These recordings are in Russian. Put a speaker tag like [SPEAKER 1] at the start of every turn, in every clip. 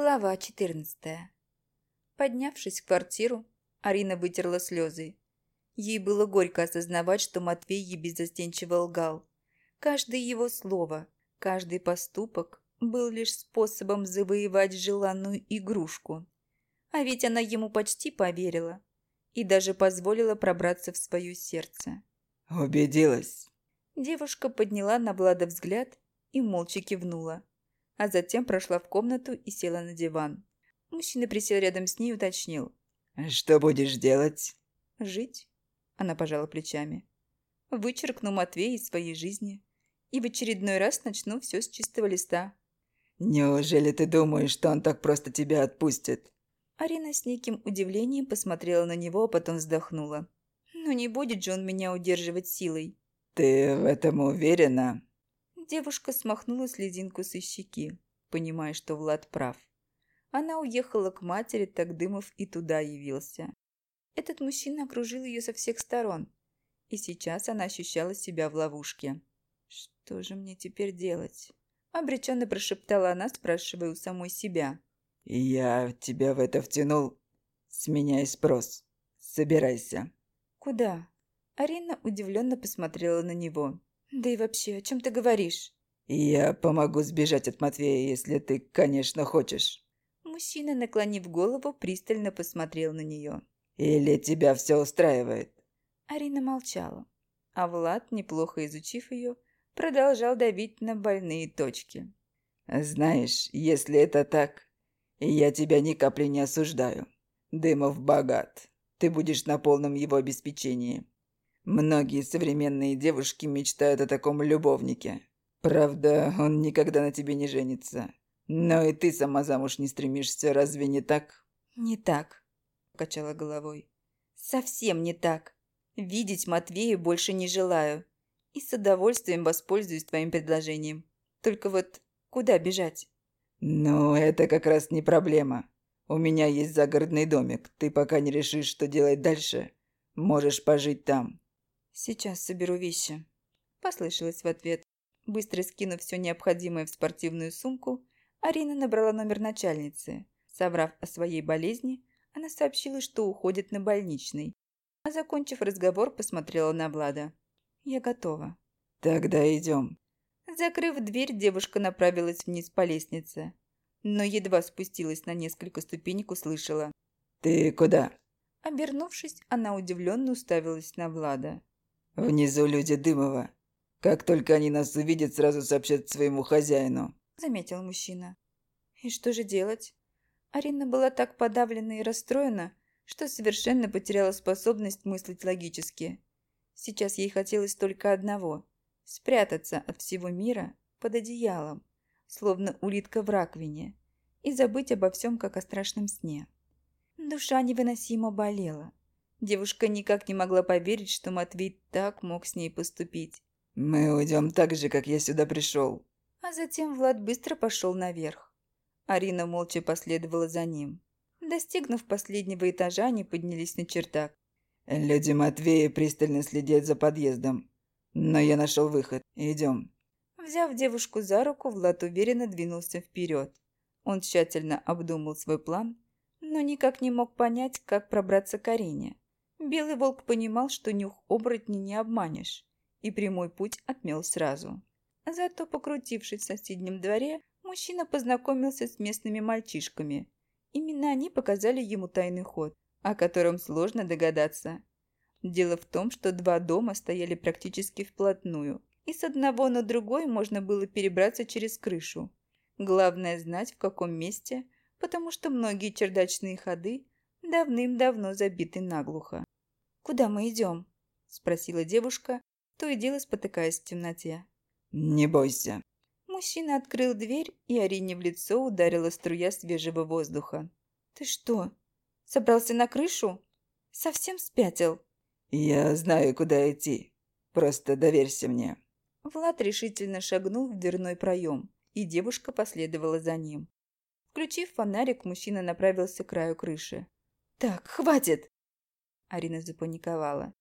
[SPEAKER 1] Глава 14. Поднявшись в квартиру, Арина вытерла слезы. Ей было горько осознавать, что Матвей ей беззастенчиво лгал. Каждое его слово, каждый поступок был лишь способом завоевать желанную игрушку. А ведь она ему почти поверила и даже позволила пробраться в свое сердце.
[SPEAKER 2] «Убедилась?»
[SPEAKER 1] Девушка подняла на Влада взгляд и молча кивнула а затем прошла в комнату и села на диван. Мужчина присел рядом с ней и уточнил.
[SPEAKER 2] «Что будешь делать?»
[SPEAKER 1] «Жить?» Она пожала плечами. «Вычеркну Матвея из своей жизни и в очередной раз начну все с чистого листа».
[SPEAKER 2] «Неужели ты думаешь, что он так просто тебя отпустит?»
[SPEAKER 1] Арина с неким удивлением посмотрела на него, а потом вздохнула. «Ну не будет же он меня удерживать силой».
[SPEAKER 2] «Ты в этом уверена?»
[SPEAKER 1] Девушка смахнула слезинку со щеки, понимая, что Влад прав. Она уехала к матери, так Дымов и туда явился. Этот мужчина окружил ее со всех сторон, и сейчас она ощущала себя в ловушке. «Что же мне теперь делать?» Обреченно прошептала она, спрашивая у самой себя.
[SPEAKER 2] «Я тебя в это втянул. С меня и спрос. Собирайся».
[SPEAKER 1] «Куда?» Арина удивленно посмотрела на него. Да и вообще, о чем ты говоришь?
[SPEAKER 2] Я помогу сбежать от Матвея, если ты, конечно, хочешь.
[SPEAKER 1] Мужчина, наклонив голову, пристально посмотрел на нее.
[SPEAKER 2] Или тебя все устраивает?
[SPEAKER 1] Арина молчала, а Влад, неплохо изучив ее, продолжал давить на больные точки.
[SPEAKER 2] Знаешь, если это так, я тебя ни капли не осуждаю. Дымов богат. Ты будешь на полном его обеспечении. Многие современные девушки мечтают о таком любовнике. Правда, он никогда на тебе не женится. Но и ты сама замуж не стремишься, разве не так?
[SPEAKER 1] Не так, качала головой. Совсем не так. Видеть Матвея больше не желаю. И с удовольствием воспользуюсь твоим предложением. Только вот куда бежать?
[SPEAKER 2] Ну, это как раз не проблема. У меня есть загородный домик. Ты пока не решишь, что делать дальше, можешь пожить там.
[SPEAKER 1] «Сейчас соберу вещи», – послышалось в ответ. Быстро скинув все необходимое в спортивную сумку, Арина набрала номер начальницы. Соврав о своей болезни, она сообщила, что уходит на больничный. А закончив разговор, посмотрела на Влада. «Я готова».
[SPEAKER 2] «Тогда идем».
[SPEAKER 1] Закрыв дверь, девушка направилась вниз по лестнице. Но едва спустилась на несколько ступенек, услышала.
[SPEAKER 2] «Ты куда?»
[SPEAKER 1] Обернувшись, она удивленно уставилась на Влада.
[SPEAKER 2] «Внизу люди Дымова. Как только они нас увидят, сразу сообщат своему хозяину», —
[SPEAKER 1] заметил мужчина. «И что же делать?» Арина была так подавлена и расстроена, что совершенно потеряла способность мыслить логически. Сейчас ей хотелось только одного – спрятаться от всего мира под одеялом, словно улитка в раковине, и забыть обо всем, как о страшном сне. Душа невыносимо болела. Девушка никак не могла поверить, что Матвей так мог с ней поступить.
[SPEAKER 2] «Мы уйдем так же, как я сюда пришел».
[SPEAKER 1] А затем Влад быстро пошел наверх. Арина молча последовала за ним. Достигнув последнего этажа, они поднялись на чердак.
[SPEAKER 2] «Люди Матвея пристально следят за подъездом. Но я нашел выход. Идем».
[SPEAKER 1] Взяв девушку за руку, Влад уверенно двинулся вперед. Он тщательно обдумал свой план, но никак не мог понять, как пробраться к Арине. Белый волк понимал, что нюх оборотни не обманешь, и прямой путь отмел сразу. Зато, покрутившись в соседнем дворе, мужчина познакомился с местными мальчишками. Именно они показали ему тайный ход, о котором сложно догадаться. Дело в том, что два дома стояли практически вплотную, и с одного на другой можно было перебраться через крышу. Главное знать, в каком месте, потому что многие чердачные ходы давным-давно забиты наглухо. «Куда мы идем?» – спросила девушка, то и дело спотыкаясь в темноте.
[SPEAKER 2] «Не бойся».
[SPEAKER 1] Мужчина открыл дверь, и Арине в лицо ударила струя свежего воздуха. «Ты что, собрался на крышу? Совсем спятил?»
[SPEAKER 2] «Я знаю, куда идти. Просто доверься мне».
[SPEAKER 1] Влад решительно шагнул в дверной проем, и девушка последовала за ним. Включив фонарик, мужчина направился к краю крыши. «Так, хватит!» Арина запаниковала.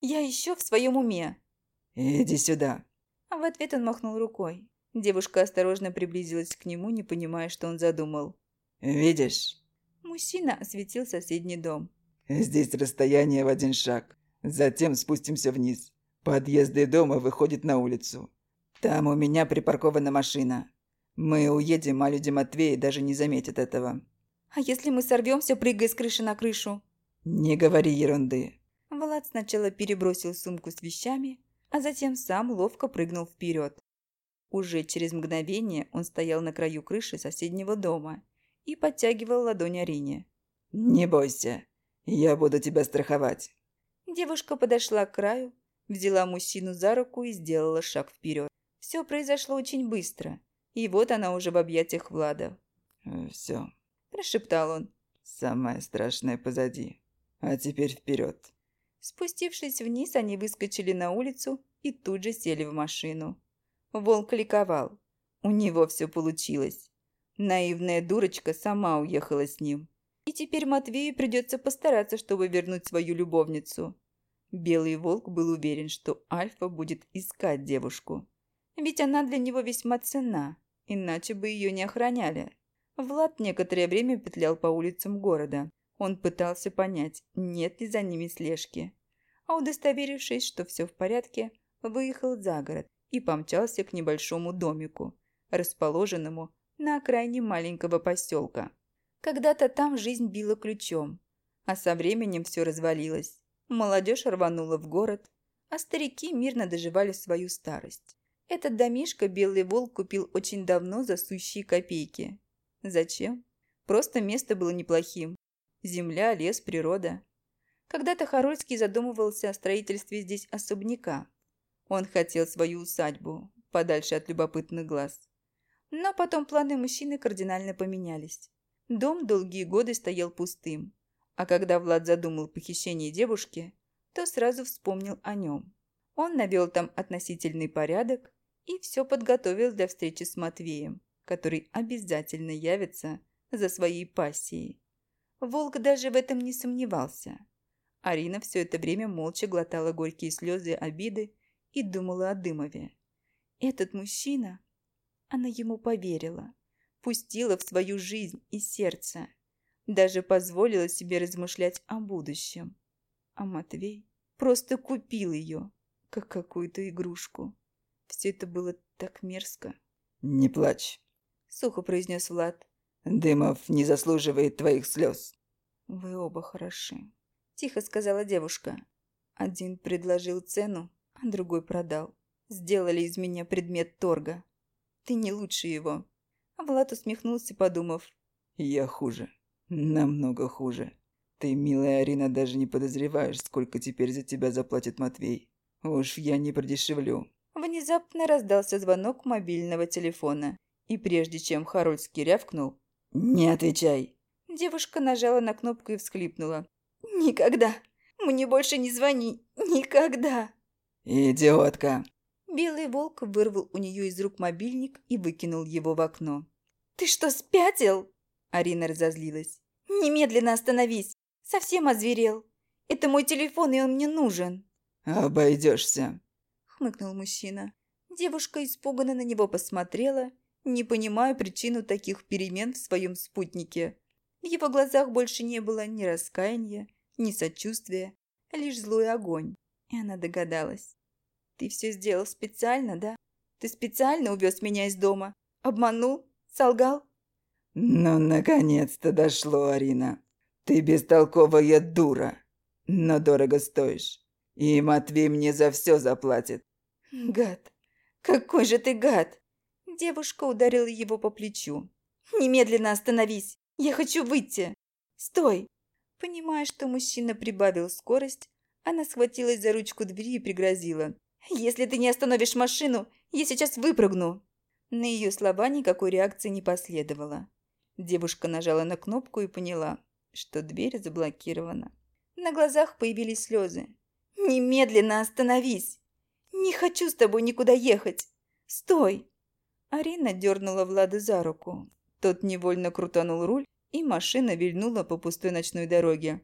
[SPEAKER 1] «Я еще в своем уме!»
[SPEAKER 2] «Иди сюда!»
[SPEAKER 1] А в ответ он махнул рукой. Девушка осторожно приблизилась к нему, не понимая, что он задумал.
[SPEAKER 2] Видишь?
[SPEAKER 1] Мужчина осветил соседний дом.
[SPEAKER 2] Здесь расстояние в один шаг. Затем спустимся вниз. Подъезды дома выходят на улицу. Там у меня припаркована машина. Мы уедем, а люди Матвея даже не заметят этого.
[SPEAKER 1] А если мы сорвемся, прыгая с крыши на крышу?
[SPEAKER 2] Не говори ерунды.
[SPEAKER 1] Влад сначала перебросил сумку с вещами, а затем сам ловко прыгнул вперед. Уже через мгновение он стоял на краю крыши соседнего дома и подтягивал ладонь Арине.
[SPEAKER 2] «Не бойся, я буду тебя страховать».
[SPEAKER 1] Девушка подошла к краю, взяла мужчину за руку и сделала шаг вперед. Все произошло очень быстро, и вот она уже в объятиях Влада.
[SPEAKER 2] «Э, «Все», –
[SPEAKER 1] прошептал он.
[SPEAKER 2] «Самое страшное позади. А теперь вперед».
[SPEAKER 1] Спустившись вниз, они выскочили на улицу и тут же сели в машину. Волк ликовал. У него все получилось. Наивная дурочка сама уехала с ним. И теперь Матвею придется постараться, чтобы вернуть свою любовницу. Белый волк был уверен, что Альфа будет искать девушку. Ведь она для него весьма ценна, иначе бы ее не охраняли. Влад некоторое время петлял по улицам города. Он пытался понять, нет ли за ними слежки. А удостоверившись, что все в порядке, выехал за город и помчался к небольшому домику, расположенному на окраине маленького поселка. Когда-то там жизнь била ключом, а со временем все развалилось. Молодежь рванула в город, а старики мирно доживали свою старость. Этот домишко Белый Волк купил очень давно за сущие копейки. Зачем? Просто место было неплохим. Земля, лес, природа. Когда-то Харольский задумывался о строительстве здесь особняка. Он хотел свою усадьбу, подальше от любопытных глаз. Но потом планы мужчины кардинально поменялись. Дом долгие годы стоял пустым, а когда Влад задумал похищение девушки, то сразу вспомнил о нем. Он навел там относительный порядок и все подготовил для встречи с Матвеем, который обязательно явится за своей пассией. Волк даже в этом не сомневался. Арина все это время молча глотала горькие слезы обиды и думала о Дымове. Этот мужчина она ему поверила, пустила в свою жизнь и сердце, даже позволила себе размышлять о будущем. А Матвей просто купил ее, как какую-то игрушку. Все это было так мерзко.
[SPEAKER 2] «Не плачь», —
[SPEAKER 1] сухо произнес Влад.
[SPEAKER 2] «Дымов не заслуживает твоих слез».
[SPEAKER 1] «Вы оба хороши», — тихо сказала девушка. Один предложил цену, а другой продал. Сделали из меня предмет торга. Ты не лучше его». А Влад усмехнулся, подумав.
[SPEAKER 2] «Я хуже. Намного хуже. Ты, милая Арина, даже не подозреваешь, сколько теперь за тебя заплатит Матвей. Уж я не продешевлю».
[SPEAKER 1] Внезапно раздался звонок мобильного телефона. И прежде чем Харольский рявкнул
[SPEAKER 2] «Не отвечай!»
[SPEAKER 1] Девушка нажала на кнопку и всхлипнула. «Никогда! Мне больше не звони! Никогда!»
[SPEAKER 2] «Идиотка!»
[SPEAKER 1] Белый волк вырвал у нее из рук мобильник и выкинул его в окно. «Ты что, спятил?» Арина разозлилась. «Немедленно остановись! Совсем озверел! Это мой телефон, и он мне нужен!»
[SPEAKER 2] «Обойдешься!»
[SPEAKER 1] хмыкнул мужчина. Девушка испуганно на него посмотрела, не понимая причину таких перемен в своем спутнике. В его глазах больше не было ни раскаяния, ни сочувствия, лишь злой огонь. И она догадалась. Ты все сделал специально, да? Ты специально увез меня из дома? Обманул? Солгал?»
[SPEAKER 2] «Ну, наконец-то дошло, Арина. Ты бестолковая дура, но дорого стоишь. И Матвей мне за все заплатит».
[SPEAKER 1] «Гад! Какой же ты гад!» Девушка ударила его по плечу. «Немедленно остановись! Я хочу выйти! Стой!» Понимая, что мужчина прибавил скорость, она схватилась за ручку двери и пригрозила. «Если ты не остановишь машину, я сейчас выпрыгну!» На ее слова никакой реакции не последовало. Девушка нажала на кнопку и поняла, что дверь заблокирована. На глазах появились слезы. «Немедленно остановись! Не хочу с тобой никуда ехать! Стой!» Арина дернула Влада за руку. Тот невольно крутанул руль, и машина вильнула по пустой ночной дороге.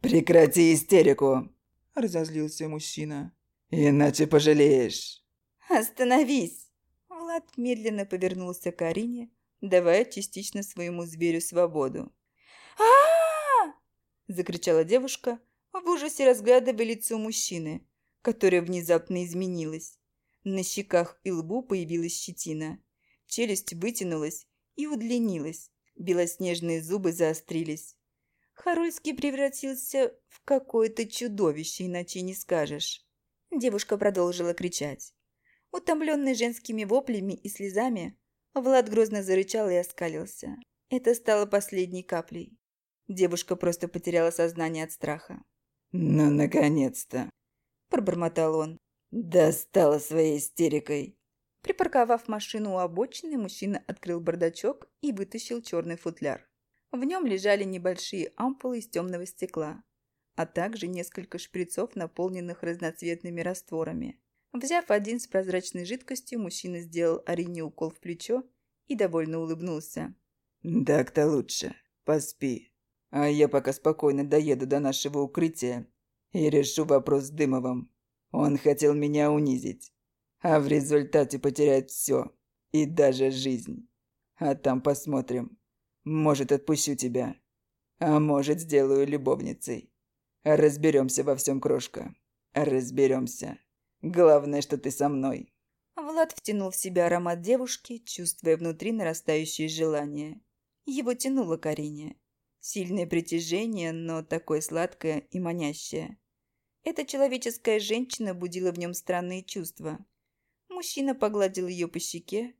[SPEAKER 2] «Прекрати истерику!» – разозлился мужчина. «Иначе пожалеешь».
[SPEAKER 1] «Остановись!» Влад медленно повернулся к Арине, давая частично своему зверю свободу. а закричала девушка, в ужасе разглядывая лицо мужчины, которое внезапно изменилось. На щеках и лбу появилась щетина. Челюсть вытянулась и удлинилась. Белоснежные зубы заострились. Харульский превратился в какое-то чудовище, иначе не скажешь. Девушка продолжила кричать. Утомленный женскими воплями и слезами, Влад грозно зарычал и оскалился. Это стало последней каплей. Девушка просто потеряла сознание от страха.
[SPEAKER 2] «Ну, наконец-то!»
[SPEAKER 1] – пробормотал он.
[SPEAKER 2] «Достала своей истерикой!»
[SPEAKER 1] Припарковав машину у обочины, мужчина открыл бардачок и вытащил черный футляр. В нем лежали небольшие ампулы из темного стекла, а также несколько шприцов, наполненных разноцветными растворами. Взяв один с прозрачной жидкостью, мужчина сделал Арине укол в плечо и довольно улыбнулся.
[SPEAKER 2] «Так-то лучше. Поспи. А я пока спокойно доеду до нашего укрытия и решу вопрос с Дымовым. Он хотел меня унизить, а в результате потерять все и даже жизнь. А там посмотрим. Может, отпущу тебя, а может, сделаю любовницей. Разберемся во всем, крошка. Разберемся. Главное, что ты со мной».
[SPEAKER 1] Влад втянул в себя аромат девушки, чувствуя внутри нарастающее желание. Его тянуло к Арине. Сильное притяжение, но такое сладкое и манящее. Эта человеческая женщина будила в нем странные чувства. Мужчина погладил ее по щеке,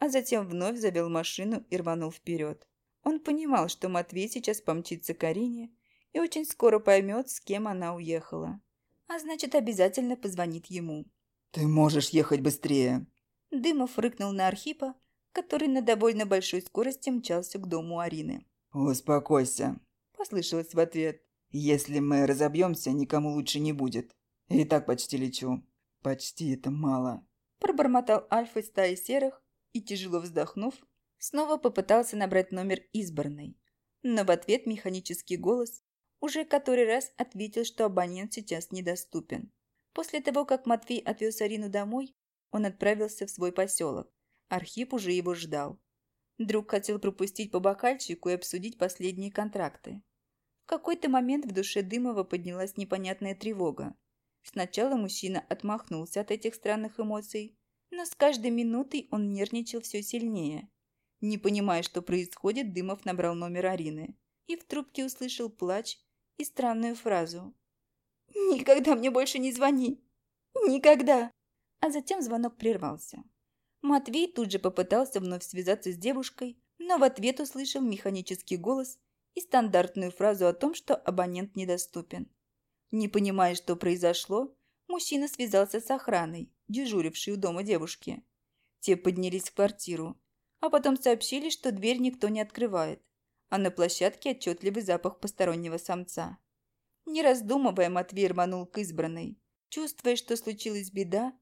[SPEAKER 1] а затем вновь завел машину и рванул вперед. Он понимал, что Матвей сейчас помчится к Арине и очень скоро поймет, с кем она уехала а значит, обязательно позвонит ему.
[SPEAKER 2] «Ты можешь ехать быстрее!»
[SPEAKER 1] Дымов рыкнул на Архипа, который на довольно большой скорости мчался к дому Арины.
[SPEAKER 2] «Успокойся», – послышалось в ответ. «Если мы разобьемся, никому лучше не будет. И так почти лечу. Почти это мало».
[SPEAKER 1] Пробормотал Альфа стаи серых и, тяжело вздохнув, снова попытался набрать номер избранной. Но в ответ механический голос уже который раз ответил, что абонент сейчас недоступен. После того, как Матвей отвез Арину домой, он отправился в свой поселок. Архип уже его ждал. Друг хотел пропустить по бокальчику и обсудить последние контракты. В какой-то момент в душе Дымова поднялась непонятная тревога. Сначала мужчина отмахнулся от этих странных эмоций, но с каждой минутой он нервничал все сильнее. Не понимая, что происходит, Дымов набрал номер Арины и в трубке услышал плач и странную фразу. «Никогда мне больше не звони! Никогда!» А затем звонок прервался. Матвей тут же попытался вновь связаться с девушкой, но в ответ услышал механический голос и стандартную фразу о том, что абонент недоступен. Не понимая, что произошло, мужчина связался с охраной, дежурившей у дома девушки. Те поднялись в квартиру, а потом сообщили, что дверь никто не открывает а на площадке отчетливый запах постороннего самца. Не раздумывая, Матвей рванул к избранной. Чувствуя, что случилась беда,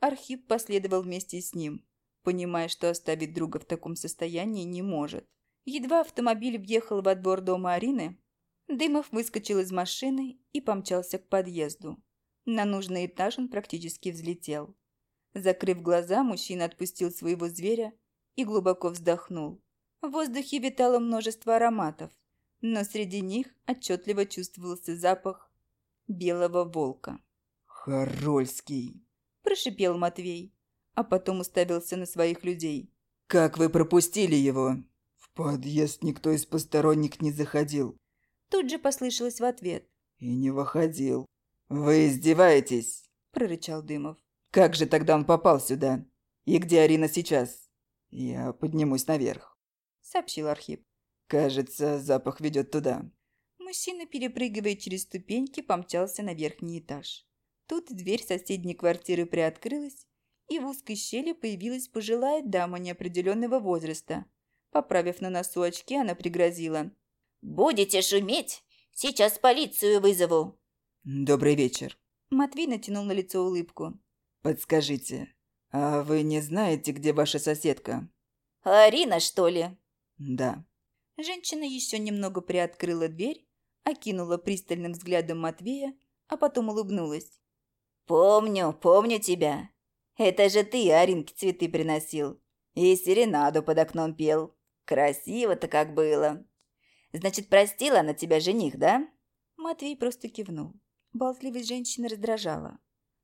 [SPEAKER 1] Архип последовал вместе с ним, понимая, что оставить друга в таком состоянии не может. Едва автомобиль въехал во двор дома Арины, Дымов выскочил из машины и помчался к подъезду. На нужный этаж он практически взлетел. Закрыв глаза, мужчина отпустил своего зверя и глубоко вздохнул. В воздухе витало множество ароматов, но среди них отчетливо чувствовался запах белого волка.
[SPEAKER 2] «Харольский!»
[SPEAKER 1] – прошипел Матвей, а потом уставился на своих людей.
[SPEAKER 2] «Как вы пропустили его?» «В подъезд никто из посторонних не заходил».
[SPEAKER 1] Тут же послышалось в ответ.
[SPEAKER 2] «И не выходил». «Вы издеваетесь?» – прорычал Дымов. «Как же тогда он попал сюда? И где Арина сейчас?» «Я поднимусь наверх»
[SPEAKER 1] сообщил Архип.
[SPEAKER 2] «Кажется, запах ведет туда».
[SPEAKER 1] Мужчина, перепрыгивая через ступеньки, помчался на верхний этаж. Тут дверь соседней квартиры приоткрылась, и в узкой щели появилась пожилая дама неопределенного возраста. Поправив на носу очки, она пригрозила.
[SPEAKER 3] «Будете шуметь? Сейчас полицию вызову!»
[SPEAKER 2] «Добрый вечер!»
[SPEAKER 1] Матвей натянул на лицо улыбку.
[SPEAKER 2] «Подскажите, а вы не знаете, где ваша соседка?»
[SPEAKER 3] «Арина, что ли?»
[SPEAKER 2] «Да».
[SPEAKER 1] Женщина еще немного приоткрыла дверь, окинула пристальным взглядом Матвея, а потом улыбнулась.
[SPEAKER 3] «Помню, помню тебя. Это же ты Аринке цветы приносил и серенаду под окном пел». Красиво-то как было. Значит, простила она тебя жених, да?
[SPEAKER 1] Матвей просто кивнул. Болтливость женщины раздражала.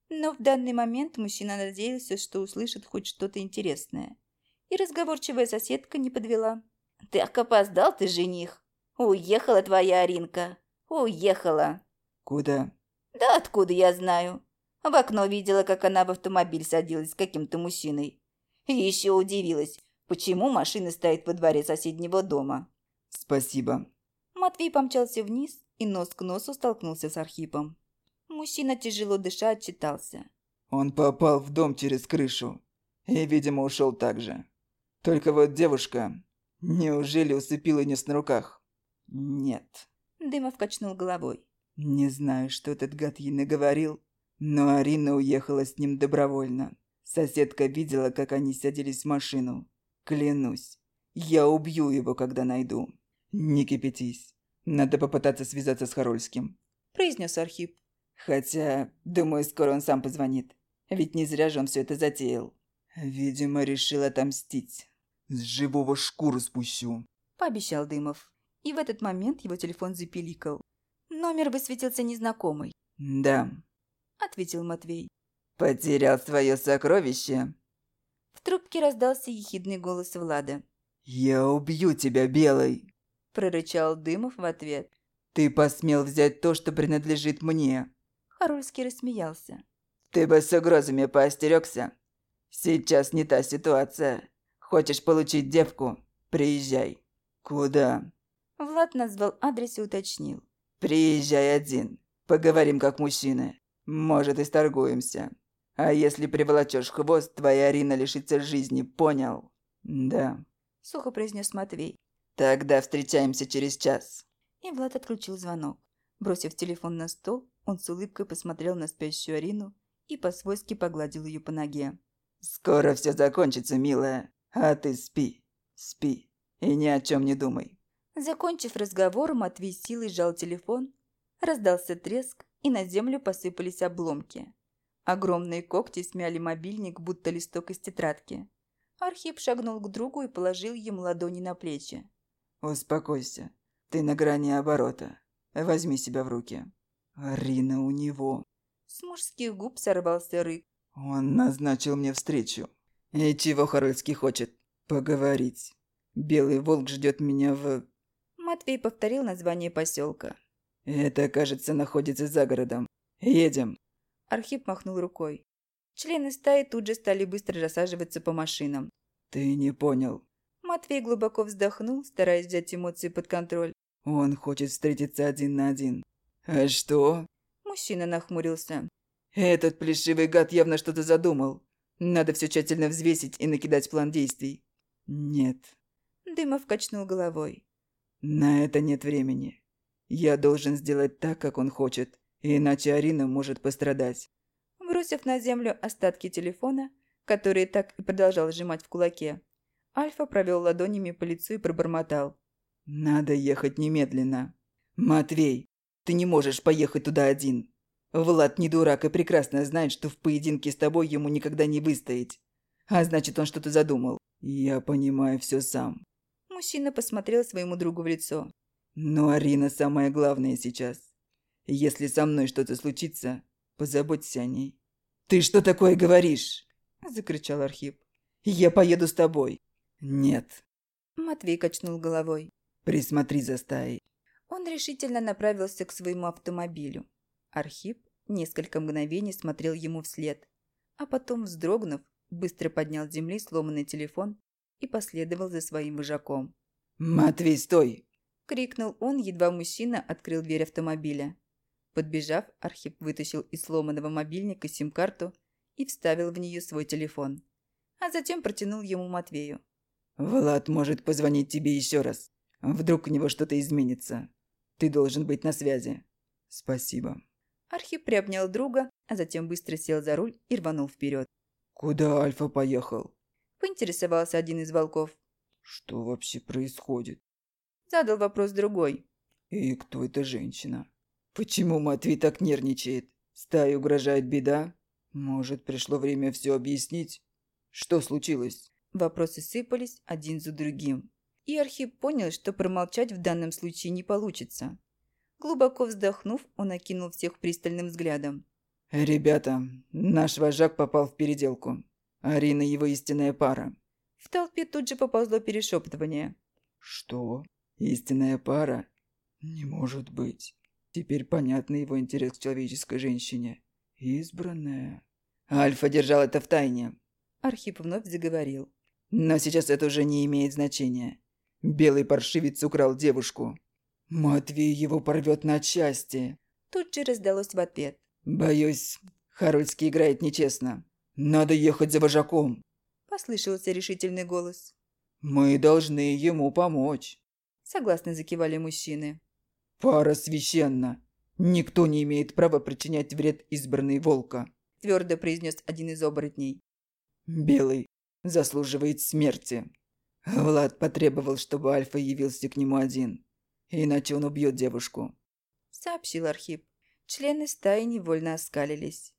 [SPEAKER 1] Но в данный момент мужчина надеялся, что услышит хоть что-то интересное. И разговорчивая соседка не подвела.
[SPEAKER 3] Так опоздал ты, жених. Уехала твоя Аринка. Уехала.
[SPEAKER 2] Куда?
[SPEAKER 3] Да откуда я знаю? В окно видела, как она в автомобиль садилась с каким-то мужчиной. И еще удивилась, почему машина стоит во дворе соседнего дома.
[SPEAKER 2] Спасибо.
[SPEAKER 1] Матвей помчался вниз и нос к носу столкнулся с Архипом. Мужчина, тяжело дыша, отчитался.
[SPEAKER 2] Он попал в дом через крышу и, видимо, ушел так же. Только вот девушка, неужели усыпила не на руках? Нет.
[SPEAKER 1] Дымов качнул головой.
[SPEAKER 2] Не знаю, что этот гад ей наговорил, но Арина уехала с ним добровольно. Соседка видела, как они садились в машину. Клянусь, я убью его, когда найду. Не кипятись. Надо попытаться связаться с Харольским.
[SPEAKER 1] Произнес Архип.
[SPEAKER 2] Хотя, думаю, скоро он сам позвонит. Ведь не зря же он все это затеял. Видимо, решил отомстить. С живого шкуру спущу.
[SPEAKER 1] Пообещал Дымов. И в этот момент его телефон запиликал. Номер высветился незнакомый.
[SPEAKER 2] «Да», —
[SPEAKER 1] ответил Матвей.
[SPEAKER 2] «Потерял свое сокровище?»
[SPEAKER 1] В трубке раздался ехидный голос Влада.
[SPEAKER 2] «Я убью тебя, Белый!»
[SPEAKER 1] — прорычал Дымов в ответ.
[SPEAKER 2] «Ты посмел взять то, что принадлежит мне!»
[SPEAKER 1] Харульский рассмеялся.
[SPEAKER 2] «Ты бы с угрозами поостерегся. Сейчас не та ситуация. Хочешь получить девку? Приезжай». «Куда?»
[SPEAKER 1] Влад назвал адрес и уточнил.
[SPEAKER 2] «Приезжай один. Поговорим как мужчины. Может, и сторгуемся. А если приволочешь хвост, твоя Арина лишится жизни, понял?» «Да», —
[SPEAKER 1] сухо произнес Матвей.
[SPEAKER 2] «Тогда встречаемся через час».
[SPEAKER 1] И Влад отключил звонок. Бросив телефон на стол, он с улыбкой посмотрел на спящую Арину и по-свойски погладил ее по ноге.
[SPEAKER 2] «Скоро все закончится, милая. А ты спи, спи и ни о чем не думай.
[SPEAKER 1] Закончив разговор, Матвей силой сжал телефон, раздался треск, и на землю посыпались обломки. Огромные когти смяли мобильник, будто листок из тетрадки. Архип шагнул к другу и положил ему ладони на плечи.
[SPEAKER 2] «Успокойся. Ты на грани оборота. Возьми себя в руки. Арина у него».
[SPEAKER 1] С мужских губ сорвался рык.
[SPEAKER 2] «Он назначил мне встречу. И чего Харольский хочет? Поговорить. Белый волк ждет меня в...»
[SPEAKER 1] Матвей повторил название поселка.
[SPEAKER 2] «Это, кажется, находится за городом. Едем».
[SPEAKER 1] Архип махнул рукой. Члены стаи тут же стали быстро рассаживаться по машинам.
[SPEAKER 2] «Ты не понял».
[SPEAKER 1] Матвей глубоко вздохнул, стараясь взять эмоции под контроль.
[SPEAKER 2] «Он хочет встретиться один на один». «А что?»
[SPEAKER 1] Мужчина нахмурился.
[SPEAKER 2] «Этот плешивый гад явно что-то задумал. Надо все тщательно взвесить и накидать план действий». «Нет».
[SPEAKER 1] Дымов качнул головой.
[SPEAKER 2] На это нет времени. Я должен сделать так, как он хочет, иначе Арина может пострадать.
[SPEAKER 1] Бросив на землю остатки телефона, который так и продолжал сжимать в кулаке, Альфа провел ладонями по лицу и пробормотал.
[SPEAKER 2] «Надо ехать немедленно. Матвей, ты не можешь поехать туда один. Влад не дурак и прекрасно знает, что в поединке с тобой ему никогда не выстоять. А значит, он что-то задумал. Я понимаю все сам.
[SPEAKER 1] Мужчина посмотрел своему другу в лицо.
[SPEAKER 2] «Но Арина самое главное сейчас. Если со мной что-то случится, позаботься о ней». «Ты что такое говоришь?» – закричал Архип. «Я поеду с тобой». «Нет».
[SPEAKER 1] Матвей качнул головой.
[SPEAKER 2] «Присмотри за стаей».
[SPEAKER 1] Он решительно направился к своему автомобилю. Архип несколько мгновений смотрел ему вслед, а потом, вздрогнув, быстро поднял с земли сломанный телефон и последовал за своим вожаком.
[SPEAKER 2] «Матвей, стой!»
[SPEAKER 1] – крикнул он, едва мужчина открыл дверь автомобиля. Подбежав, Архип вытащил из сломанного мобильника сим-карту и вставил в нее свой телефон, а затем протянул ему Матвею.
[SPEAKER 2] «Влад может позвонить тебе еще раз. Вдруг у него что-то изменится. Ты должен быть на связи. Спасибо».
[SPEAKER 1] Архип приобнял друга, а затем быстро сел за руль и рванул вперед.
[SPEAKER 2] «Куда Альфа поехал?»
[SPEAKER 1] Поинтересовался один из волков.
[SPEAKER 2] «Что вообще происходит?»
[SPEAKER 1] Задал вопрос другой.
[SPEAKER 2] «И кто эта женщина? Почему Матвей так нервничает? Стае угрожает беда? Может, пришло время все объяснить? Что случилось?»
[SPEAKER 1] Вопросы сыпались один за другим. И Архип понял, что промолчать в данном случае не получится. Глубоко вздохнув, он окинул всех пристальным взглядом.
[SPEAKER 2] «Ребята, наш вожак попал в переделку. Арина его истинная пара».
[SPEAKER 1] В толпе тут же поползло перешептывание.
[SPEAKER 2] «Что? Истинная пара? Не может быть. Теперь понятно его интерес к человеческой женщине. Избранная». Альфа держал это в тайне.
[SPEAKER 1] Архип вновь заговорил.
[SPEAKER 2] Но сейчас это уже не имеет значения. Белый паршивец украл девушку. Матвей его порвет на части.
[SPEAKER 1] Тут же раздалось в ответ.
[SPEAKER 2] Боюсь, Харульский играет нечестно. Надо ехать за вожаком.
[SPEAKER 1] Послышался решительный голос.
[SPEAKER 2] Мы должны ему помочь.
[SPEAKER 1] Согласно закивали мужчины.
[SPEAKER 2] Пара священна. Никто не имеет права причинять вред избранной волка
[SPEAKER 1] твердо произнес один из оборотней.
[SPEAKER 2] «Белый заслуживает смерти. Влад потребовал, чтобы Альфа явился к нему один, иначе он убьет девушку», —
[SPEAKER 1] сообщил Архип. Члены стаи невольно оскалились.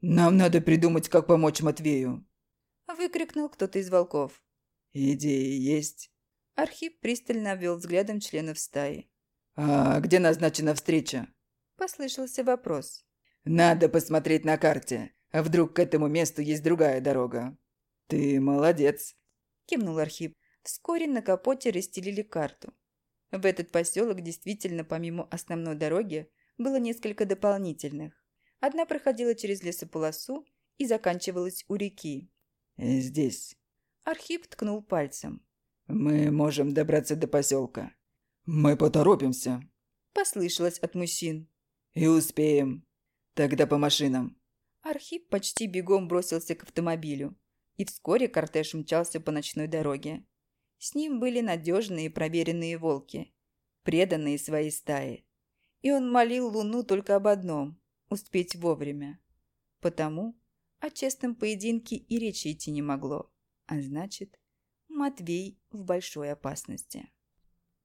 [SPEAKER 2] «Нам надо придумать, как помочь Матвею», —
[SPEAKER 1] выкрикнул кто-то из волков.
[SPEAKER 2] «Идеи есть?»
[SPEAKER 1] Архип пристально обвел взглядом членов стаи.
[SPEAKER 2] «А где назначена встреча?»
[SPEAKER 1] — послышался вопрос.
[SPEAKER 2] «Надо посмотреть на карте. А вдруг к этому месту есть другая дорога?» «Ты молодец», –
[SPEAKER 1] кивнул Архип. Вскоре на капоте расстелили карту. В этот поселок действительно, помимо основной дороги, было несколько дополнительных. Одна проходила через лесополосу и заканчивалась у реки.
[SPEAKER 2] «Здесь».
[SPEAKER 1] Архип ткнул пальцем.
[SPEAKER 2] «Мы можем добраться до поселка». «Мы поторопимся», –
[SPEAKER 1] послышалось от мужчин.
[SPEAKER 2] «И успеем». «Тогда по машинам».
[SPEAKER 1] Архип почти бегом бросился к автомобилю, и вскоре кортеж мчался по ночной дороге. С ним были надежные проверенные волки, преданные своей стае. И он молил Луну только об одном – успеть вовремя. Потому о честном поединке и речи идти не могло, а значит, Матвей в большой опасности.